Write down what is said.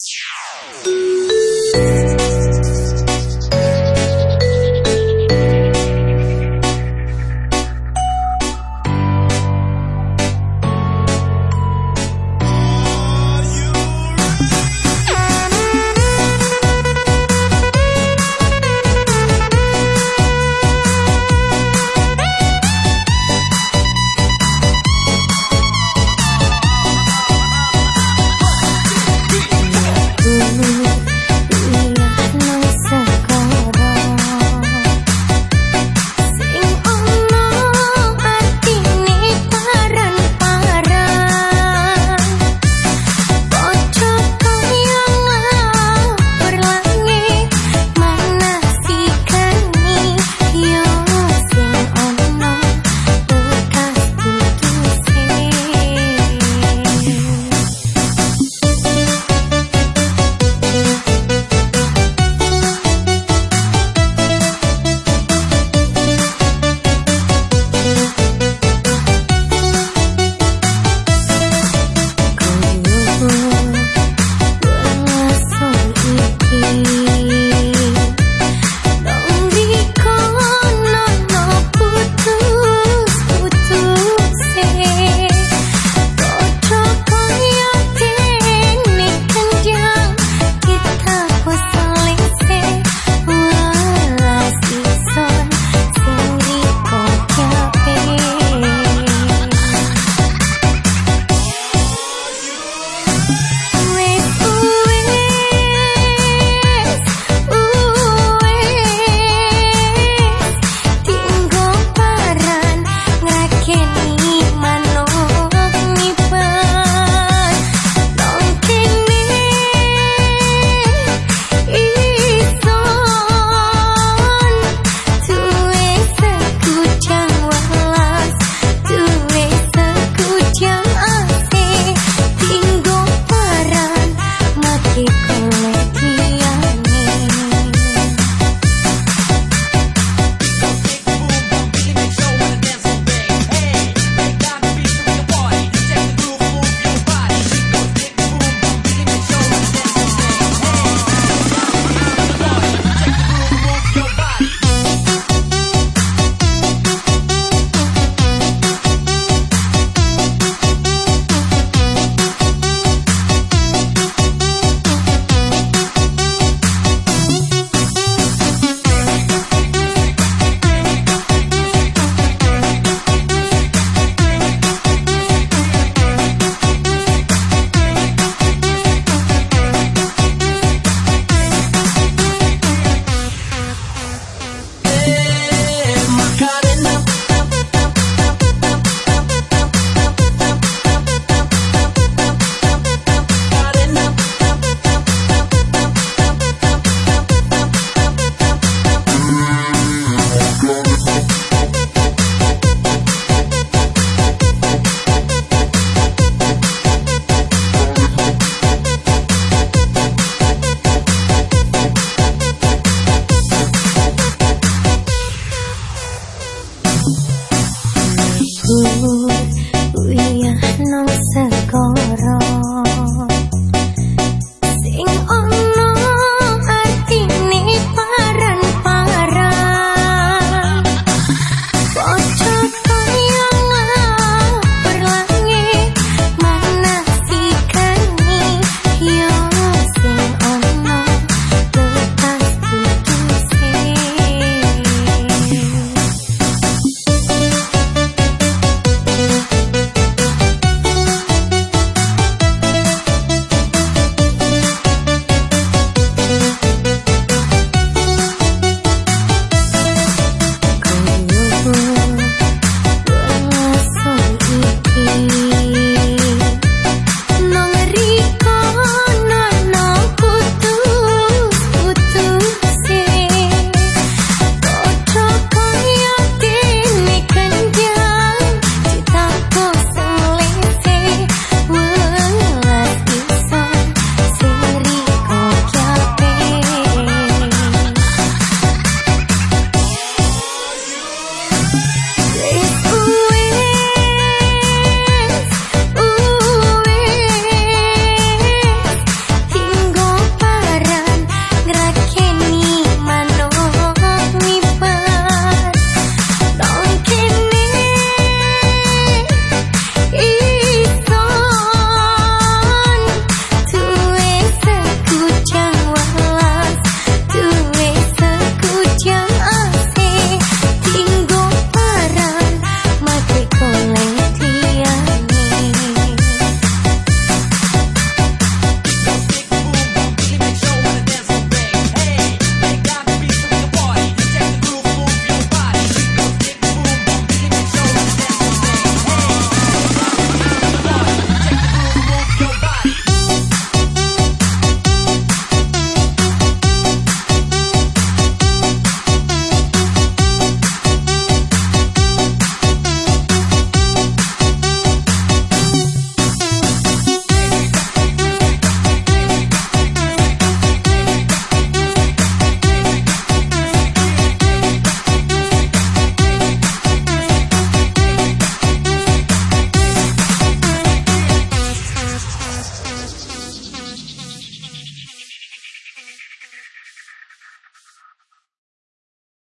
Yeah.